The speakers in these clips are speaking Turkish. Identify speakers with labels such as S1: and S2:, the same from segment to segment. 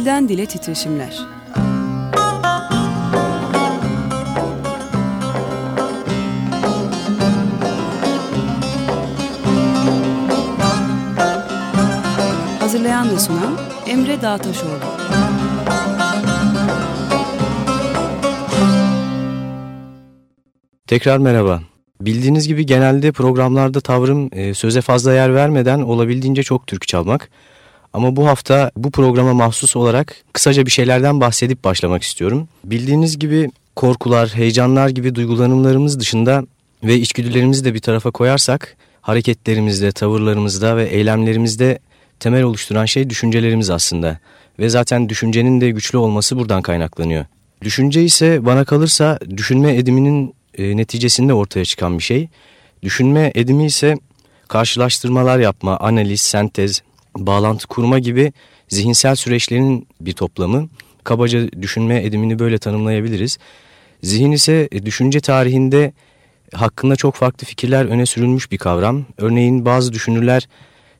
S1: Dilden Dile Titreşimler Hazırlayan ve sunan Emre Dağtaşoğlu
S2: Tekrar merhaba. Bildiğiniz gibi genelde programlarda tavrım e, söze fazla yer vermeden olabildiğince çok türkü çalmak. Ama bu hafta bu programa mahsus olarak kısaca bir şeylerden bahsedip başlamak istiyorum. Bildiğiniz gibi korkular, heyecanlar gibi duygulanımlarımız dışında ve içgüdülerimizi de bir tarafa koyarsak hareketlerimizde, tavırlarımızda ve eylemlerimizde temel oluşturan şey düşüncelerimiz aslında. Ve zaten düşüncenin de güçlü olması buradan kaynaklanıyor. Düşünce ise bana kalırsa düşünme ediminin e, neticesinde ortaya çıkan bir şey. Düşünme edimi ise karşılaştırmalar yapma, analiz, sentez, bağlantı kurma gibi zihinsel süreçlerin bir toplamı. Kabaca düşünme edimini böyle tanımlayabiliriz. Zihin ise e, düşünce tarihinde hakkında çok farklı fikirler öne sürülmüş bir kavram. Örneğin bazı düşünürler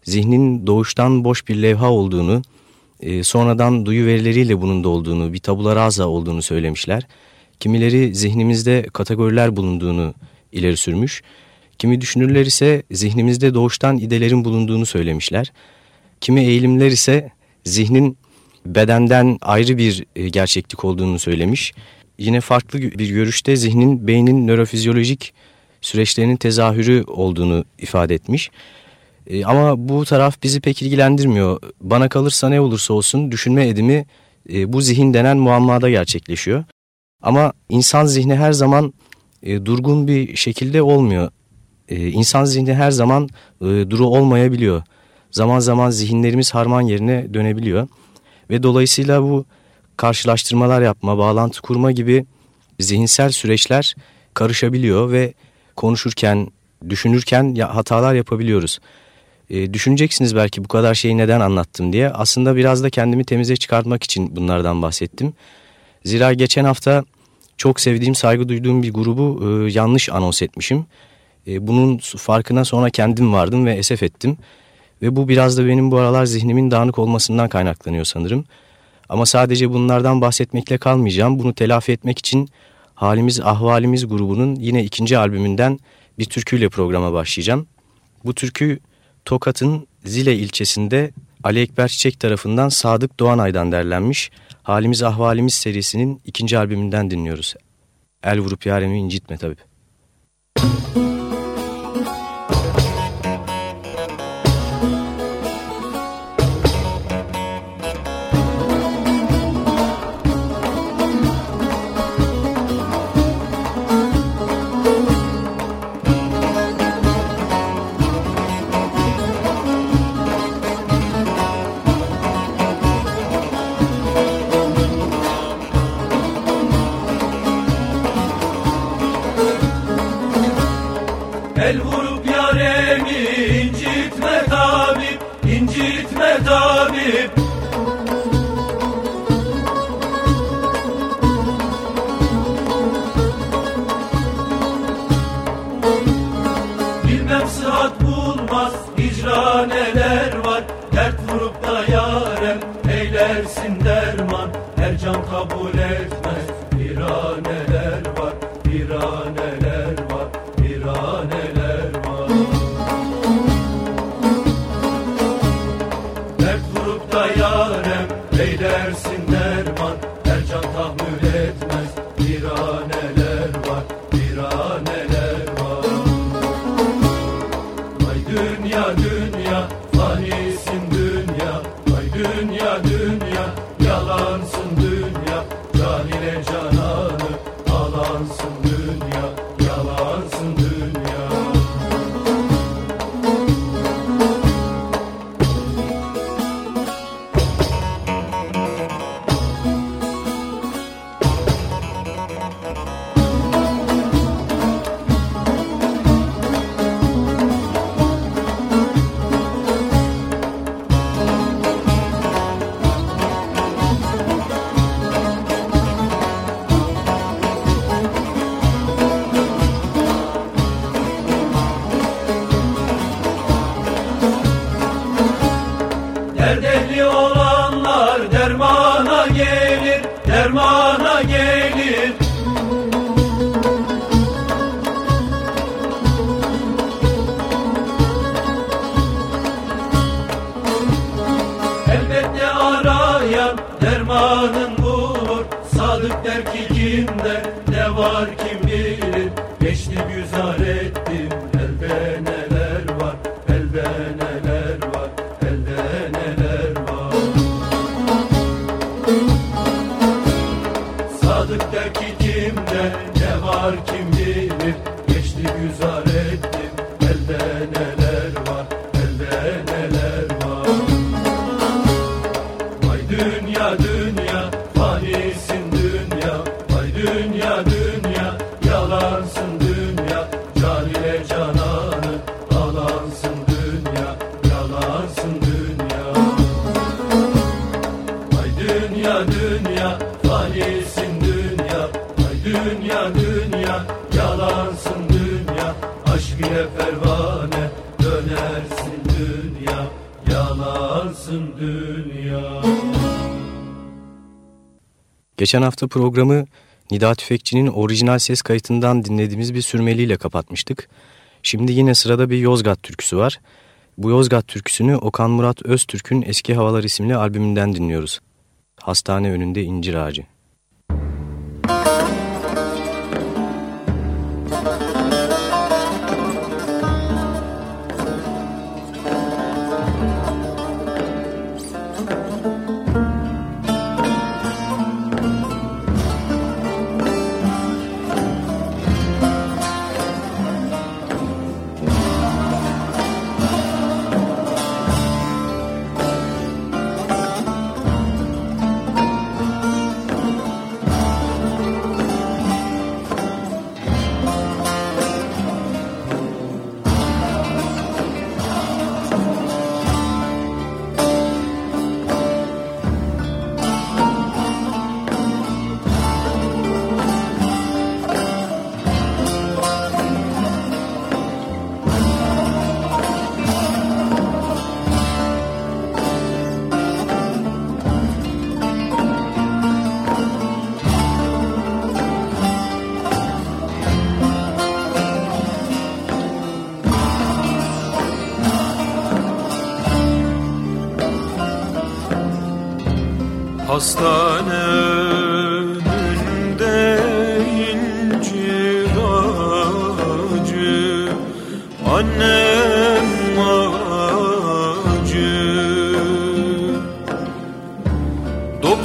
S2: zihnin doğuştan boş bir levha olduğunu, e, sonradan duyu verileriyle bunun da olduğunu, bir tabula rasa olduğunu söylemişler. Kimileri zihnimizde kategoriler bulunduğunu ileri sürmüş. Kimi düşünürler ise zihnimizde doğuştan idelerin bulunduğunu söylemişler. Kimi eğilimler ise zihnin bedenden ayrı bir e, gerçeklik olduğunu söylemiş. Yine farklı bir görüşte zihnin beynin nörofizyolojik süreçlerinin tezahürü olduğunu ifade etmiş. E, ama bu taraf bizi pek ilgilendirmiyor. Bana kalırsa ne olursa olsun düşünme edimi e, bu zihin denen muammada gerçekleşiyor. Ama insan zihni her zaman durgun bir şekilde olmuyor. İnsan zihni her zaman duru olmayabiliyor. Zaman zaman zihinlerimiz harman yerine dönebiliyor. Ve dolayısıyla bu karşılaştırmalar yapma, bağlantı kurma gibi zihinsel süreçler karışabiliyor ve konuşurken, düşünürken hatalar yapabiliyoruz. E, düşüneceksiniz belki bu kadar şeyi neden anlattım diye. Aslında biraz da kendimi temize çıkartmak için bunlardan bahsettim. Zira geçen hafta çok sevdiğim, saygı duyduğum bir grubu e, yanlış anons etmişim. E, bunun farkına sonra kendim vardım ve esef ettim. Ve bu biraz da benim bu aralar zihnimin dağınık olmasından kaynaklanıyor sanırım. Ama sadece bunlardan bahsetmekle kalmayacağım. Bunu telafi etmek için Halimiz Ahvalimiz grubunun yine ikinci albümünden bir türküyle programa başlayacağım. Bu türkü Tokat'ın Zile ilçesinde Ali Ekber Çiçek tarafından Sadık Doğanay'dan derlenmiş Halimiz Ahvalimiz serisinin ikinci albümünden dinliyoruz. El vurup yaremi incitme tabii. Geçen hafta programı Nida Tüfekçi'nin orijinal ses kayıtından dinlediğimiz bir sürmeliyle kapatmıştık. Şimdi yine sırada bir Yozgat türküsü var. Bu Yozgat türküsünü Okan Murat Öztürk'ün Eski Havalar isimli albümünden dinliyoruz. Hastane önünde incir ağacı.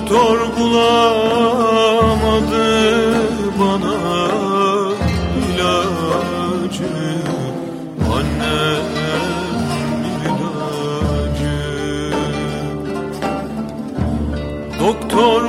S3: doktor bulamadı bana ilacı. Annem ilacı. Doktor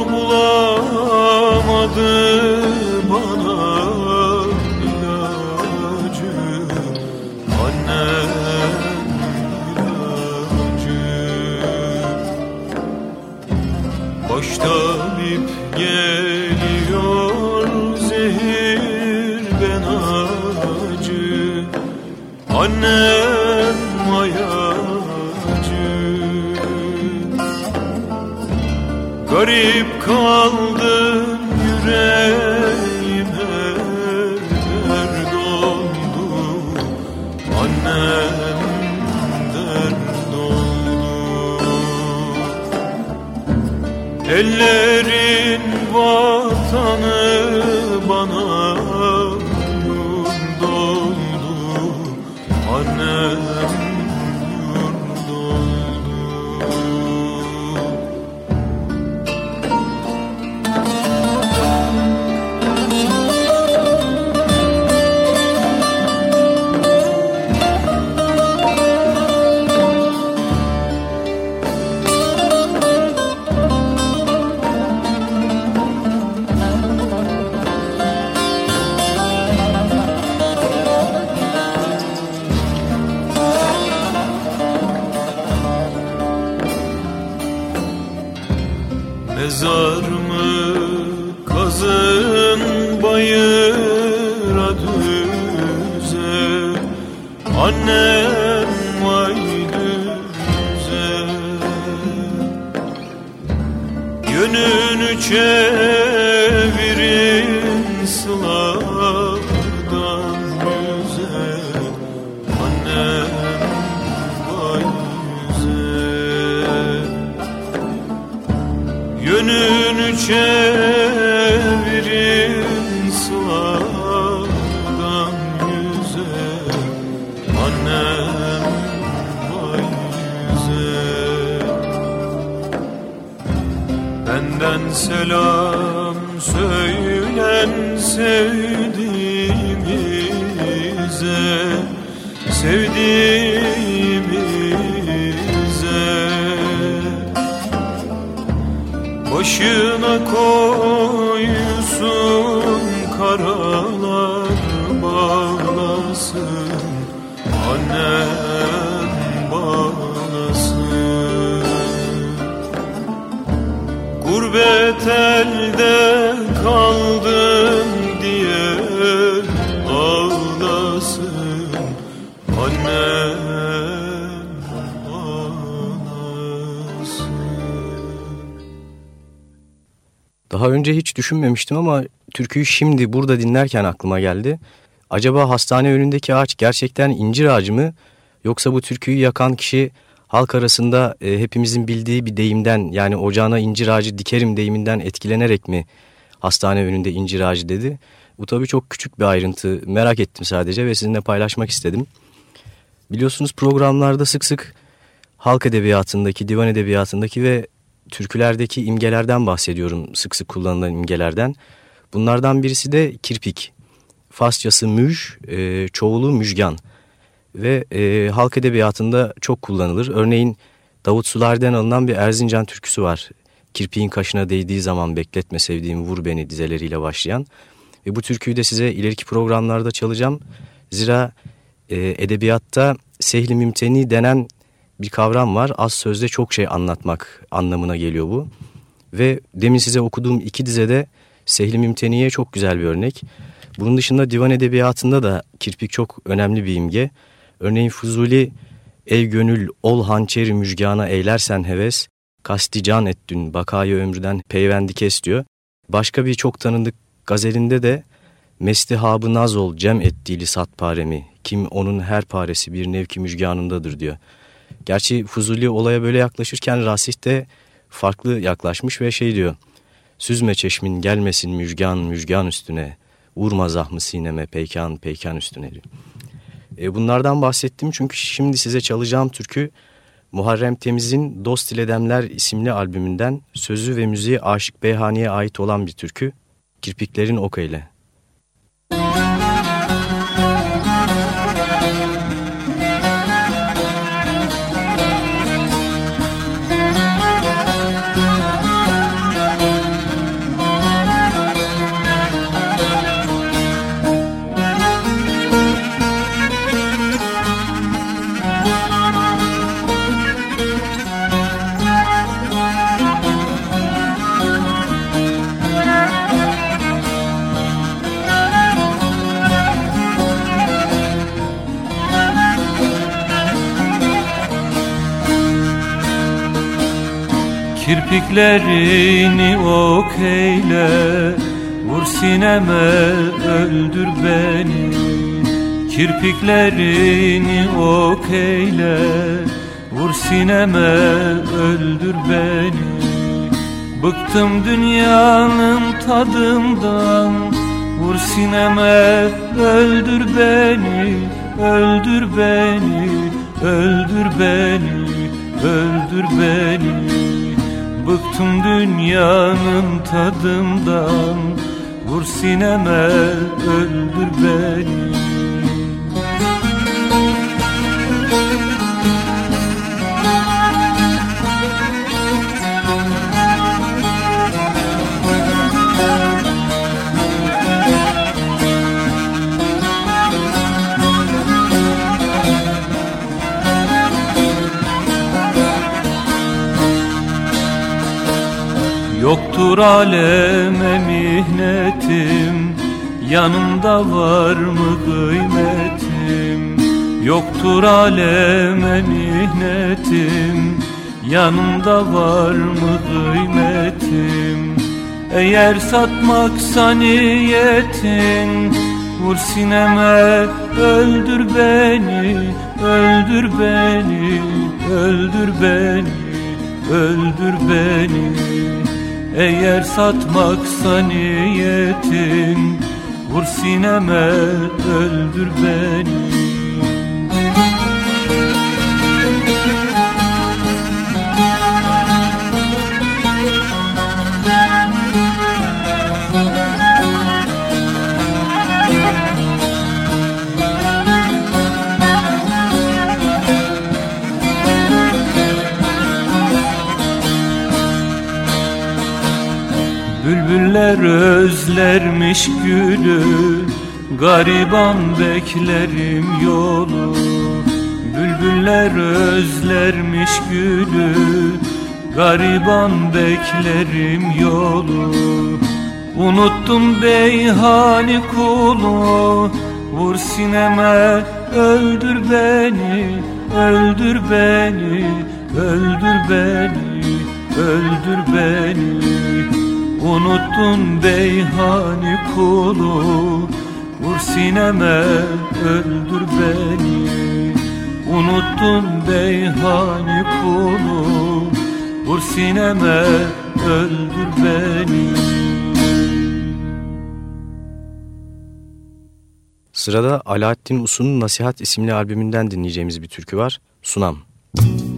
S2: Daha önce hiç düşünmemiştim ama türküyü şimdi burada dinlerken aklıma geldi. Acaba hastane önündeki ağaç gerçekten incir ağacı mı? Yoksa bu türküyü yakan kişi halk arasında e, hepimizin bildiği bir deyimden yani ocağına incir ağacı dikerim deyiminden etkilenerek mi hastane önünde incir ağacı dedi? Bu tabii çok küçük bir ayrıntı. Merak ettim sadece ve sizinle paylaşmak istedim. Biliyorsunuz programlarda sık sık halk edebiyatındaki, divan edebiyatındaki ve türkülerdeki imgelerden bahsediyorum. Sık sık kullanılan imgelerden. Bunlardan birisi de kirpik. Farsçası müj, e, çoğulu müjgan. Ve e, halk edebiyatında çok kullanılır. Örneğin Davut Sular'dan alınan bir Erzincan türküsü var. Kirpiğin kaşına değdiği zaman bekletme sevdiğim vur beni dizeleriyle başlayan. Ve bu türküyü de size ileriki programlarda çalacağım. Zira e, edebiyatta sehli mümteni denen bir kavram var. Az sözde çok şey anlatmak anlamına geliyor bu. Ve demin size okuduğum iki dizede sehli mümteniye çok güzel bir örnek. Bunun dışında divan edebiyatında da kirpik çok önemli bir imge. Örneğin Fuzuli, ey gönül ol hançeri müjgana eylersen heves, kasti can et bakayı ömrüden peyvendi kes diyor. Başka bir çok tanındık gazelinde de Mestihabı naz ol cem ettiğili sat paremi, kim onun her paresi bir nevki müjganındadır diyor. Gerçi Fuzuli olaya böyle yaklaşırken Rasih de farklı yaklaşmış ve şey diyor. Süzme çeşmin gelmesin müjgan müjgan üstüne, vurma zahmı sineme peykan peykan üstüne diyor. E, bunlardan bahsettim çünkü şimdi size çalacağım türkü Muharrem Temiz'in Dost ile isimli albümünden sözü ve müziği Aşık Beyhani'ye ait olan bir türkü. Kirpiklerin Oka ile.
S3: Kirpiklerini ok eyle. Vur sineme öldür beni. Kirpiklerini ok eyle. Vur sineme öldür beni. Bıktım dünyanın tadından. Vur sineme öldür beni. Öldür beni Öldür beni Öldür beni Bıktım dünyanın tadından. Vur sineme öldür beni Yoktur aleme mihnetim Yanında var mı kıymetim? Yoktur aleme mihnetim Yanımda var mı kıymetim? Eğer satmaksa niyetin Vur sineme öldür beni Öldür beni Öldür beni Öldür beni Eğer satmaksa niyetin Vur sineme öldür beni özlermiş gülü Gariban beklerim yolu. Bülbüller özlermiş gülü Gariban beklerim yolu. Unuttum beyhani kulu Vur sineme öldür beni Öldür beni Öldür beni Öldür beni Unuttun beyhani kulu Vur sineme öldür beni Unuttun beyhani kulu Vur sineme öldür beni
S2: Sırada Alaaddin Usun'un Nasihat isimli albümünden dinleyeceğimiz bir türkü var. Sunam. Müzik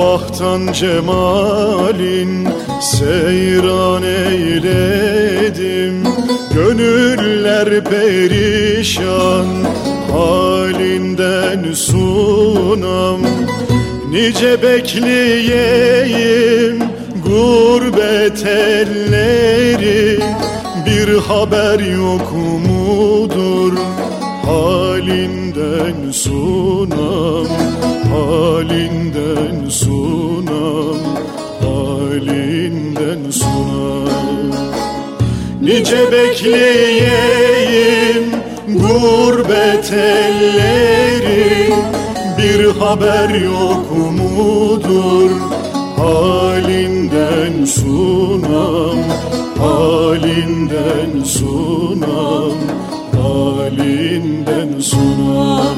S4: Sabahtan cemalin seyran eyledim. Gönüller perişan halinden sunam. Nice bekleyeyim gurbet elleri. Bir haber yok mudur halinden sunam Halinden sunam Halinden sunam Nice bekleyeyim gurbet elleri Bir haber yok mudur Halinden sunam Halinden sunam Halinden sunam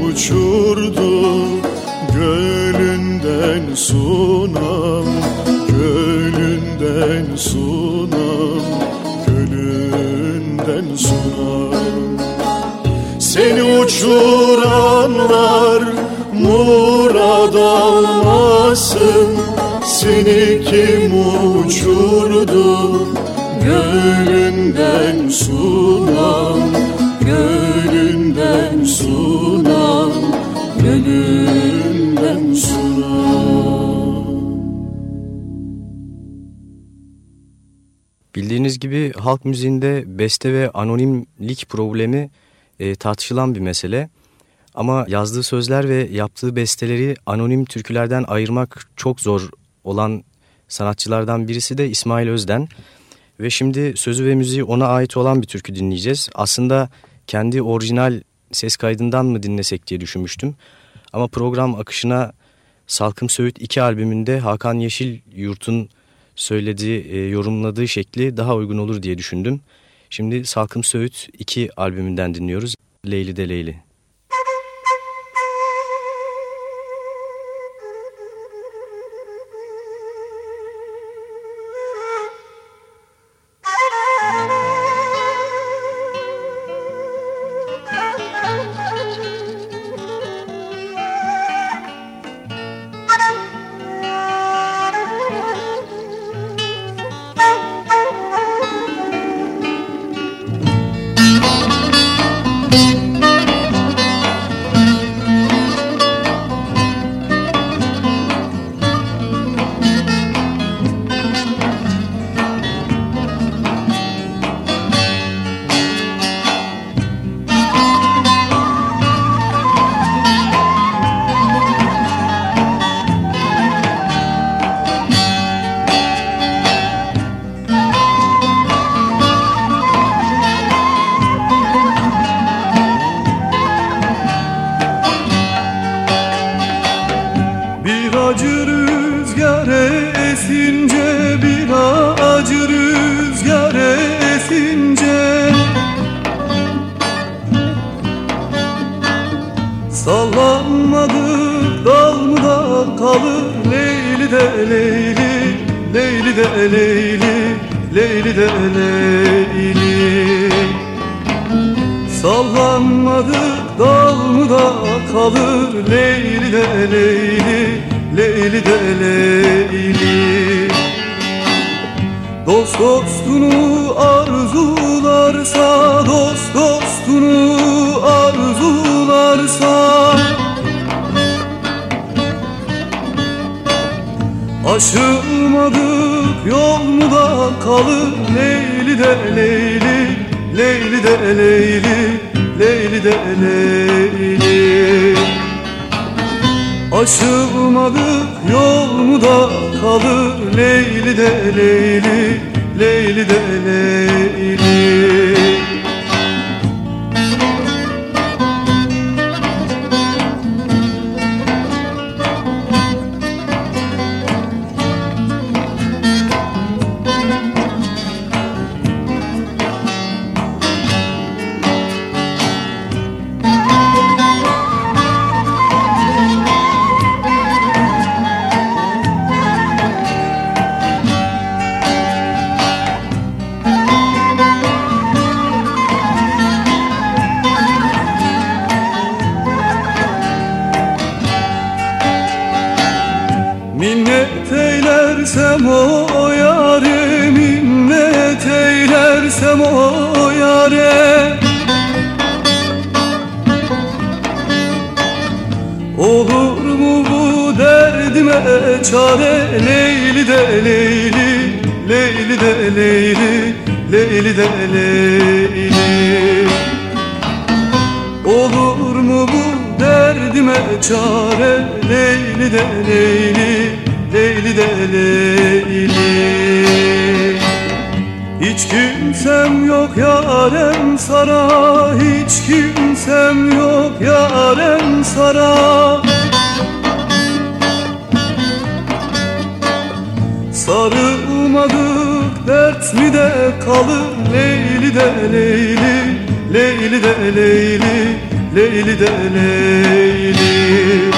S4: uçurdu Gölünden sunam Gölünden sunam Gölünden sunam Seni uçuranlar Murad almasın Seni kim uçurdu? Gönlünden sunam Gönlünden sunam
S3: Bildiğiniz gibi halk müziğinde beste ve anonimlik problemi e, tartışılan bir mesele. Ama yazdığı sözler ve yaptığı besteleri anonim türkülerden ayırmak çok zor olan sanatçılardan birisi de İsmail Özden. Ve şimdi sözü ve müziği ona ait olan bir türkü dinleyeceğiz. Aslında kendi orijinal ses kaydından mı dinlesek diye düşünmüştüm. Ama program akışına Salkım Söğüt 2 albümünde Hakan Yeşil Yurt'un söylediği, e, yorumladığı şekli daha uygun olur diye düşündüm. Şimdi Salkım Söğüt 2 albümünden dinliyoruz. Leyli de Leyli. Yanımda kalır Leyli de Leyli Leyli de Leyli. Leyli, Leyli de Leyli.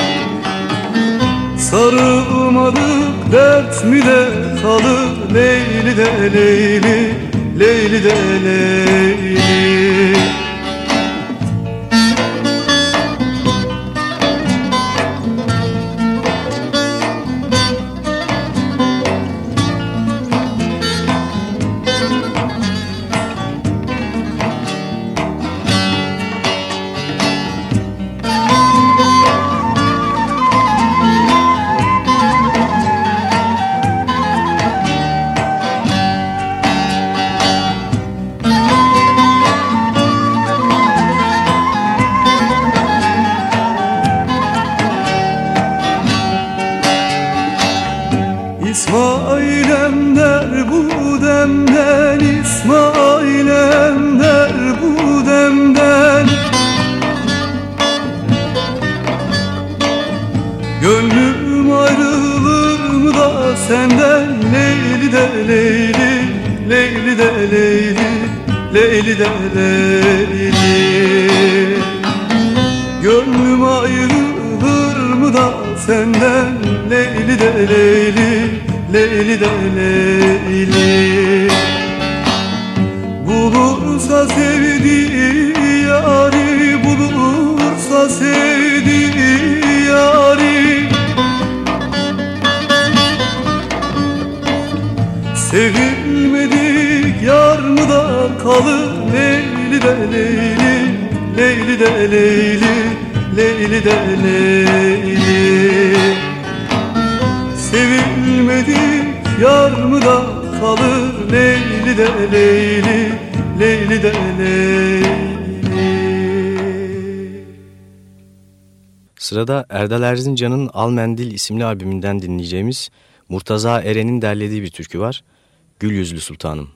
S3: Sarılmadık dert mi de kalır? Leyli de Leyli, Leyli de Leyli. Sevilmedik yar mı da kalır? Leyli de Leyli Leyli de Leyli Leyli de Leyli. Sevilmedik yar mı da kalır? Leyli de Leyli Leyli de Leyli.
S2: Sırada Erdal Erzincan'ın Al Mendil isimli albümünden dinleyeceğimiz Murtaza Eren'in derlediği bir türkü var. Gül Yüzlü Sultanım.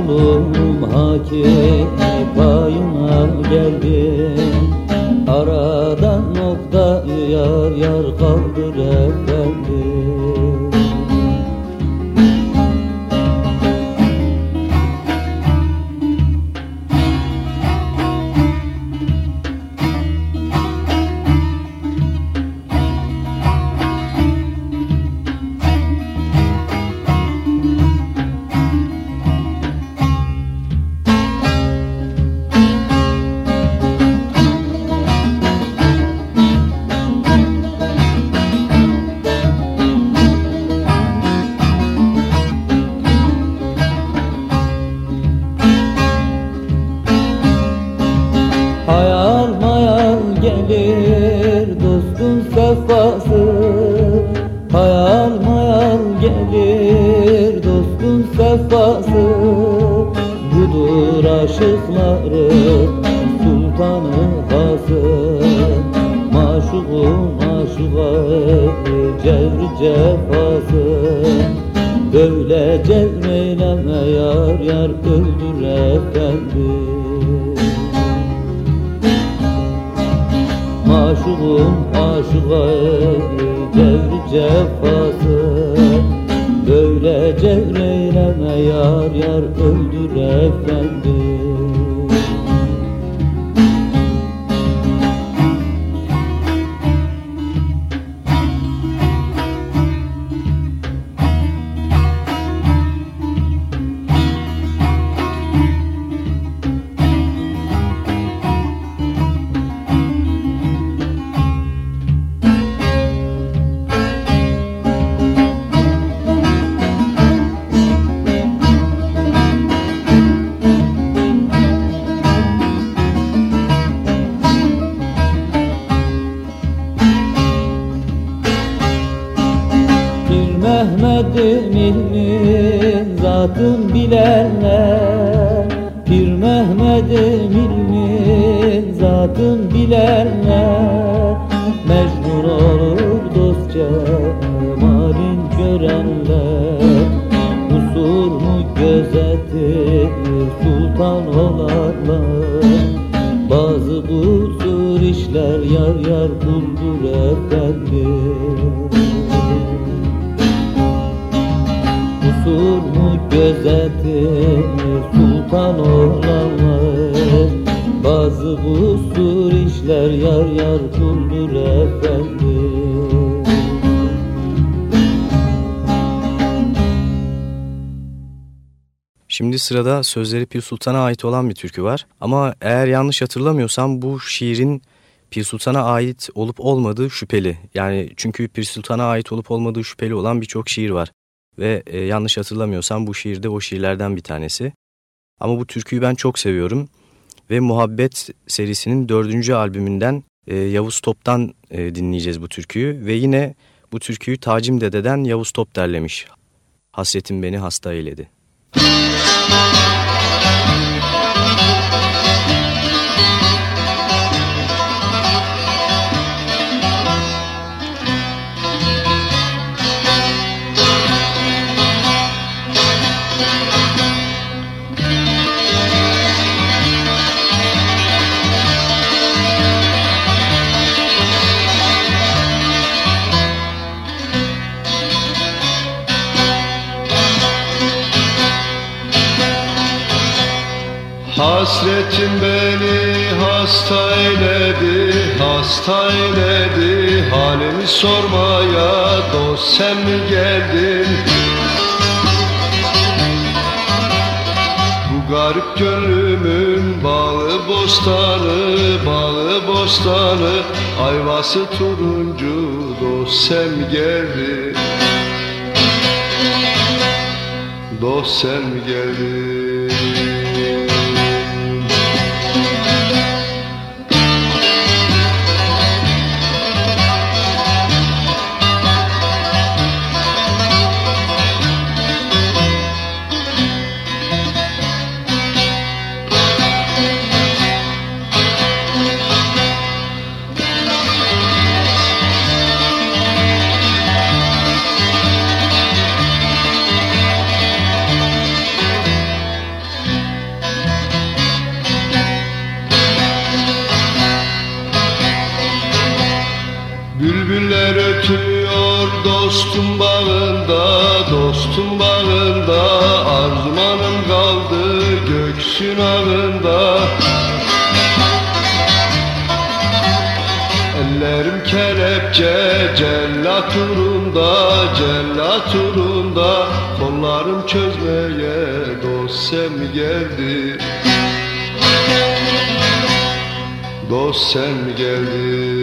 S5: Mehmet'im
S2: sırada sözleri Pir Sultan'a ait olan bir türkü var. Ama eğer yanlış hatırlamıyorsam bu şiirin Pir Sultan'a ait olup olmadığı şüpheli. Yani çünkü Pir Sultan'a ait olup olmadığı şüpheli olan birçok şiir var. Ve e, yanlış hatırlamıyorsam bu şiir de o şiirlerden bir tanesi. Ama bu türküyü ben çok seviyorum. Ve Muhabbet serisinin dördüncü albümünden e, Yavuz Top'tan e, dinleyeceğiz bu türküyü. Ve yine bu türküyü Tacim Dede'den Yavuz Top derlemiş. Hasretim beni hasta eyledi.
S6: Hasretin beni hasta eyledi, hasta eyledi Halimi sormaya dost sen mi geldin? Bu garip gönlümün bağı bostanı, bağı bostanı Ayvası turuncu dost sen mi geldin? Dost sen mi geldin? Göksün ağında Ellerim kelepçe cellat uğrunda, cellat uğrunda. Kollarım çözmeye dost sen mi geldi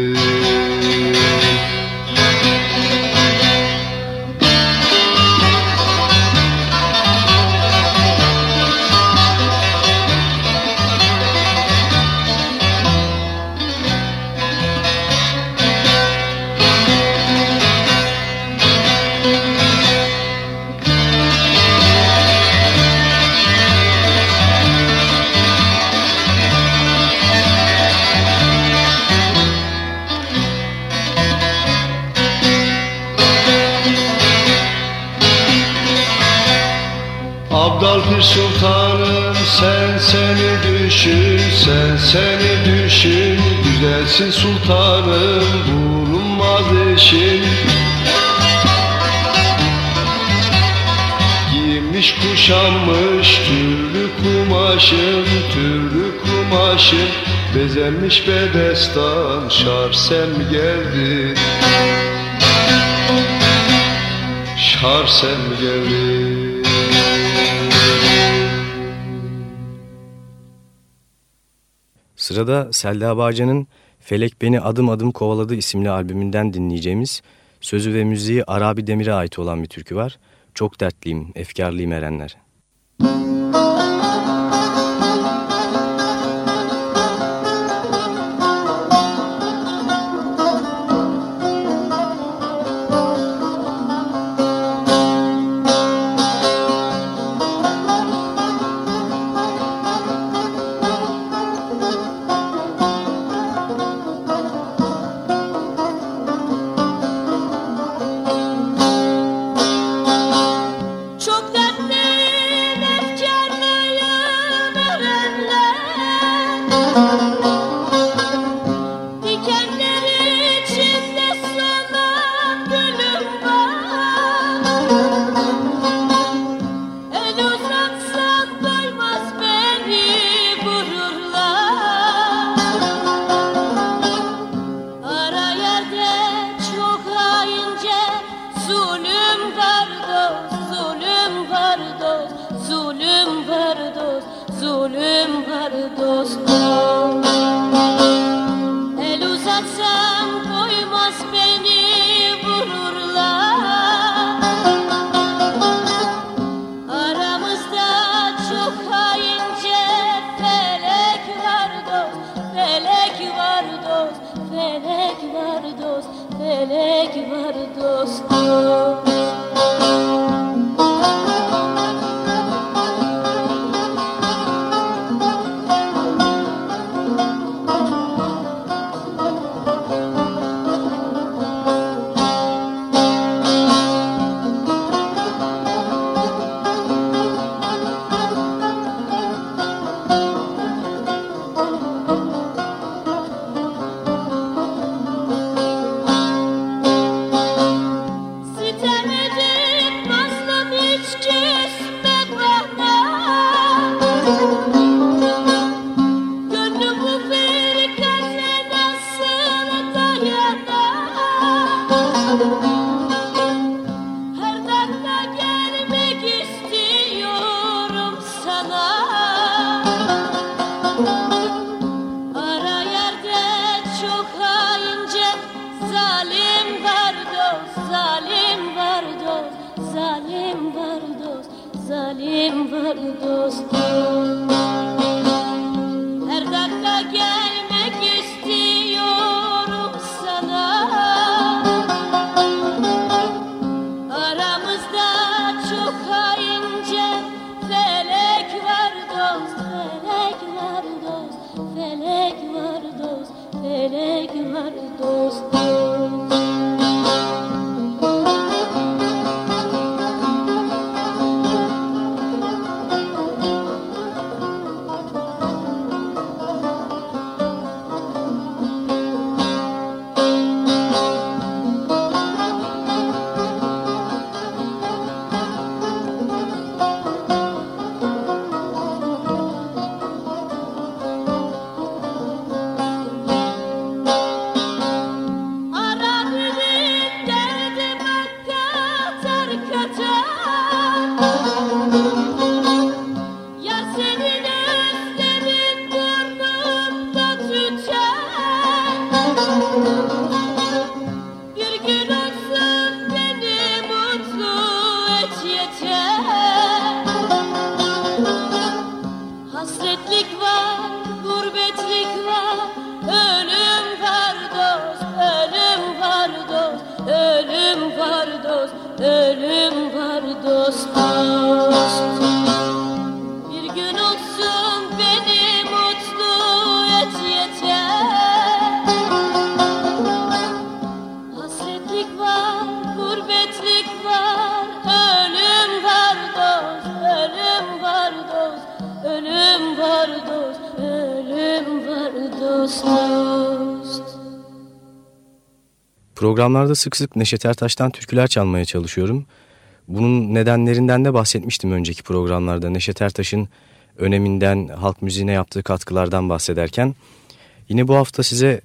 S6: Güzelsin sultanım bulunmaz eşin. Giymiş kuşanmış türlü kumaşın türlü kumaşın. Bezenmiş bedestan şar sen mi geldin Şar sen mi geldin
S2: Sırada Selda Bağcan'ın Felek Beni Adım Adım Kovaladı isimli albümünden dinleyeceğimiz sözü ve müziği Arabi Demir'e ait olan bir türkü var. Çok dertliyim, efkarlıyım erenler.
S7: Çok gerek var dostum?
S2: Programlarda sık sık Neşet Ertaş'tan türküler çalmaya çalışıyorum. Bunun nedenlerinden de bahsetmiştim önceki programlarda. Neşet Ertaş'ın öneminden, halk müziğine yaptığı katkılardan bahsederken. Yine bu hafta size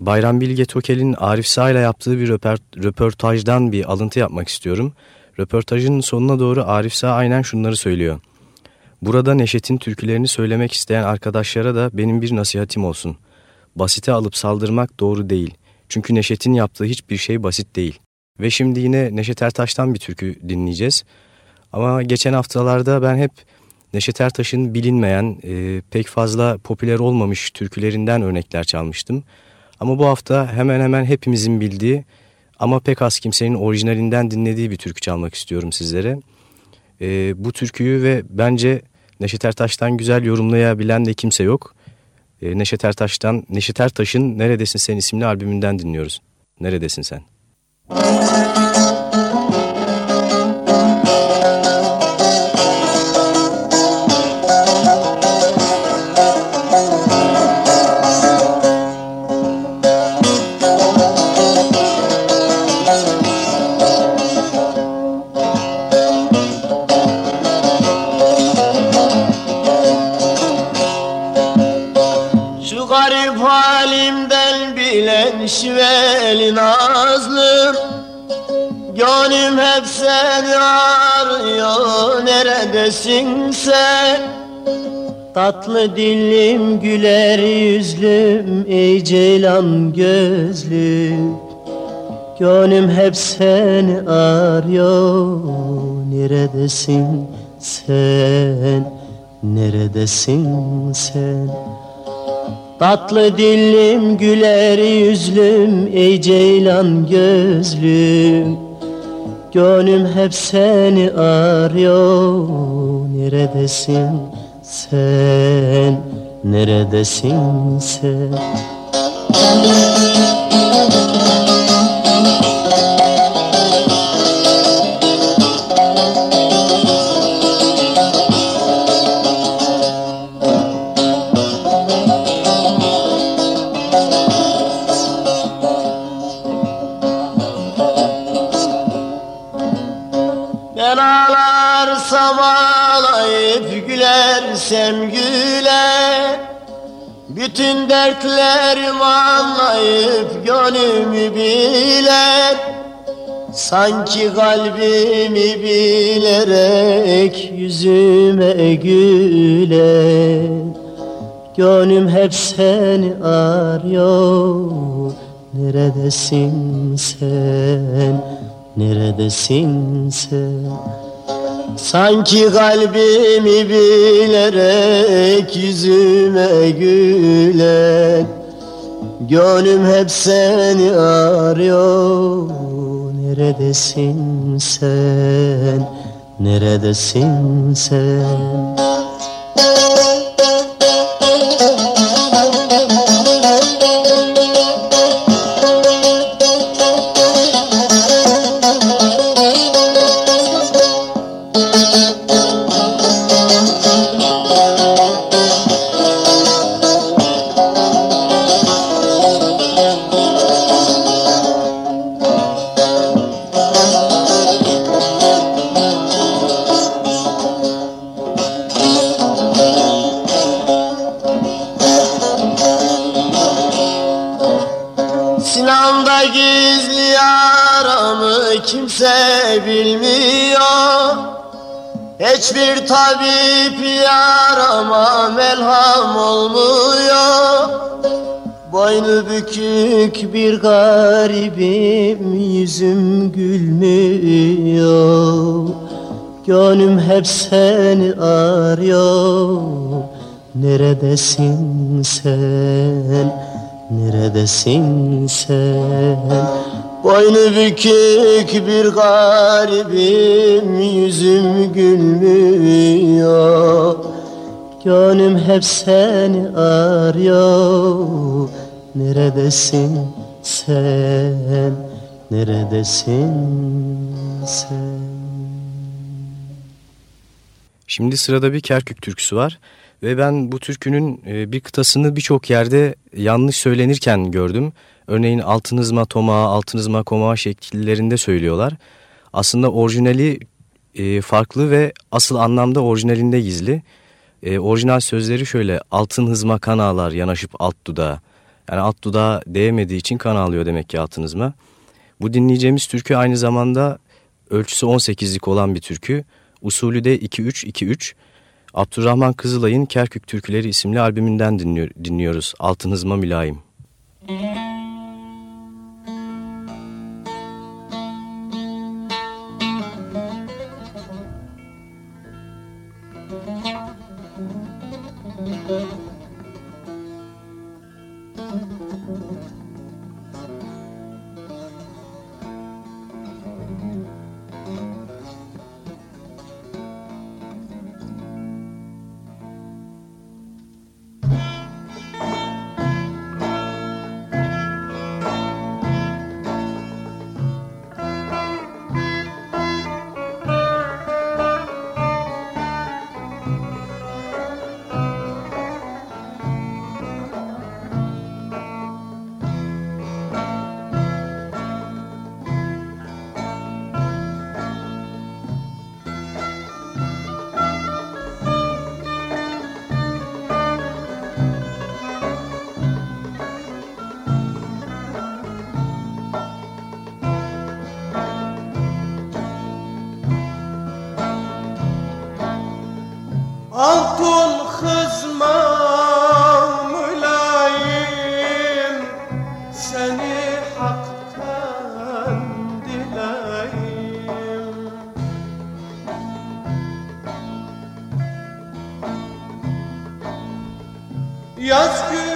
S2: Bayram Bilge Tokel'in Arif Sağ ile yaptığı bir röportajdan bir alıntı yapmak istiyorum. Röportajın sonuna doğru Arif Sağ aynen şunları söylüyor. Burada Neşet'in türkülerini söylemek isteyen arkadaşlara da benim bir nasihatim olsun. Basite alıp saldırmak doğru değil. Çünkü Neşet'in yaptığı hiçbir şey basit değil. Ve şimdi yine Neşet Ertaş'tan bir türkü dinleyeceğiz. Ama geçen haftalarda ben hep Neşet Ertaş'ın bilinmeyen, e, pek fazla popüler olmamış türkülerinden örnekler çalmıştım. Ama bu hafta hemen hemen hepimizin bildiği ama pek az kimsenin orijinalinden dinlediği bir türkü çalmak istiyorum sizlere. E, bu türküyü ve bence Neşet Ertaş'tan güzel yorumlayabilen de kimse yok. E, Neşet Ertaş'tan, Neşet Ertaş'ın Neredesin Sen isimli albümünden dinliyoruz. Neredesin Sen? Müzik
S7: seni arıyor Neredesin sen? Tatlı dilim güler yüzlüm ey ceylan gözlüm. Gönlüm hep seni arıyor Neredesin sen? Neredesin sen? Tatlı dilim güler yüzlüm ey ceylan gözlüm Gönlüm hep seni arıyor. Neredesin sen? Neredesin sen? Ben Bütün dertlerimi anlayıp gönlümü biler Sanki kalbimi bilerek yüzüme güler Gönlüm hep seni arıyor Neredesin sen Neredesin sen Sanki kalbimi bilerek yüzüme gülen Gönlüm hep seni arıyor. Neredesin sen? Neredesin sen bir garibim yüzüm gülmüyor. Gönlüm hep seni arıyor. Neredesin sen? Neredesin sen? Boynu bükük bir garibim Yüzüm gülmüyor. Gönlüm hep seni arıyor. Neredesin sen Neredesin sen
S2: Şimdi sırada bir Kerkük türküsü var ve ben bu türkünün e, bir kıtasını birçok yerde yanlış söylenirken gördüm. Örneğin altınızma tomağa, altınızma komağa şekillerinde söylüyorlar. Aslında orijinali e, farklı ve asıl anlamda orijinalinde gizli. E, orijinal sözleri şöyle altın hızma kan yanaşıp alt dudağa. Yani alt dudağa değmediği için kan ağlıyor demek ki altın hızma. Bu dinleyeceğimiz türkü aynı zamanda ölçüsü 18'lik olan bir türkü. Usulü de 2-3-2-3. Abdurrahman Kızılay'ın Kerkük Türküleri isimli albümünden dinliyor, dinliyoruz. Altın hızma mülayim.
S8: Seni gördüm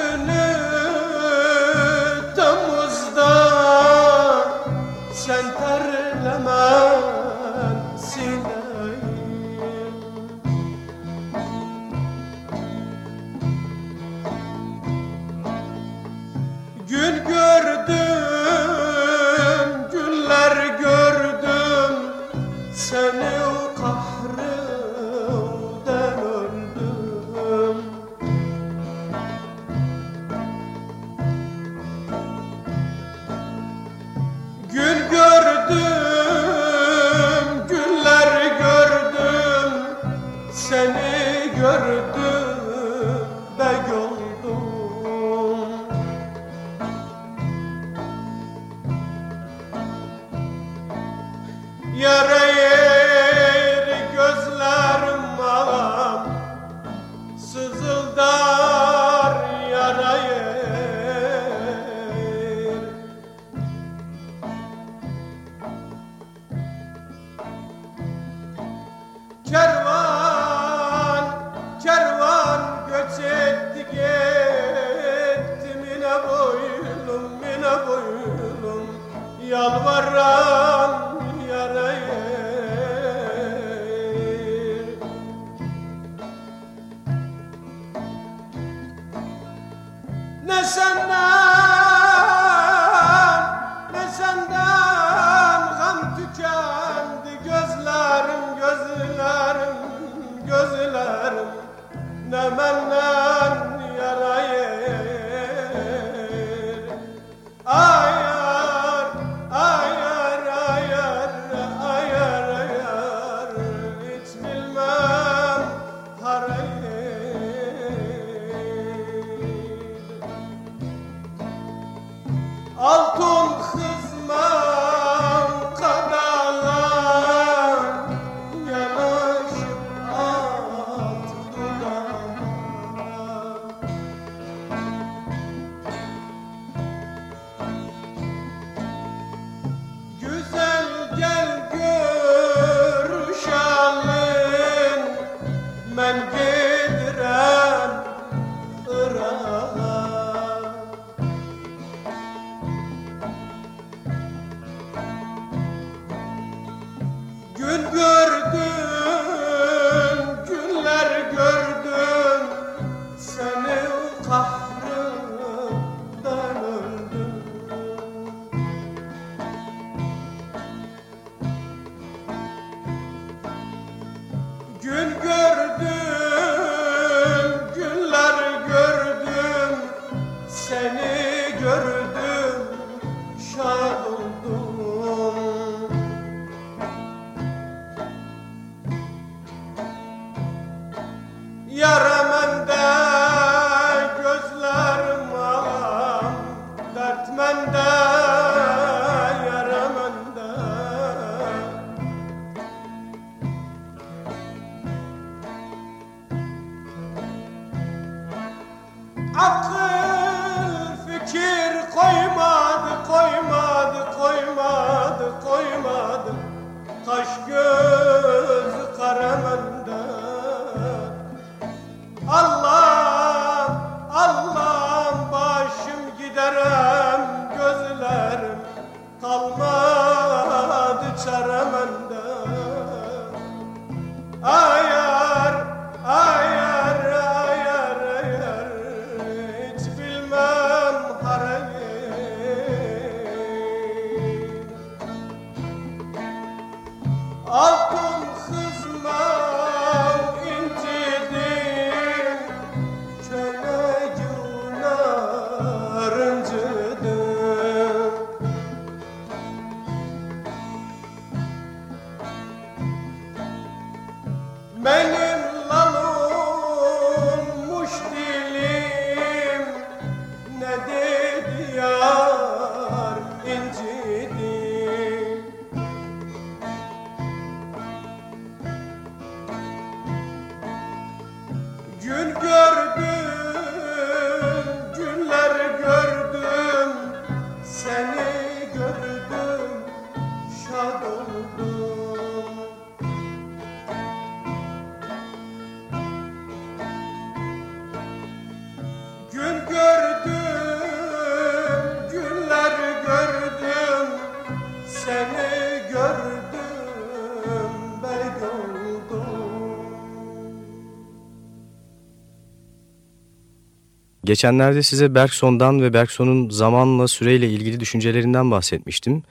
S2: Geçenlerde size Bergson'dan ve Bergson'un zamanla süreyle ilgili düşüncelerinden bahsetmiştim.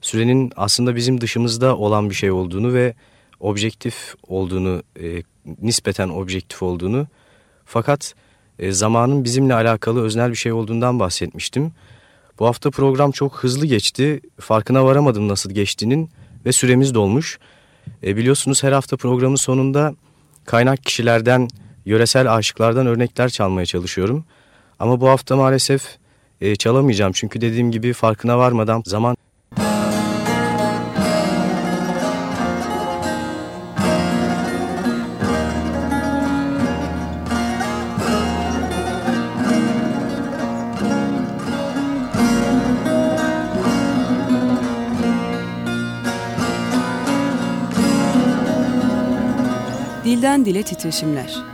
S2: Sürenin aslında bizim dışımızda olan bir şey olduğunu ve objektif olduğunu, e, nispeten objektif olduğunu fakat e, zamanın bizimle alakalı öznel bir şey olduğundan bahsetmiştim. Bu hafta program çok hızlı geçti. Farkına varamadım nasıl geçtiğinin ve süremiz dolmuş. E, biliyorsunuz her hafta programın sonunda kaynak kişilerden, yöresel aşıklardan örnekler çalmaya çalışıyorum. Ama bu hafta maalesef e, çalamayacağım çünkü dediğim gibi farkına varmadan zaman...
S1: Dilden dile titreşimler.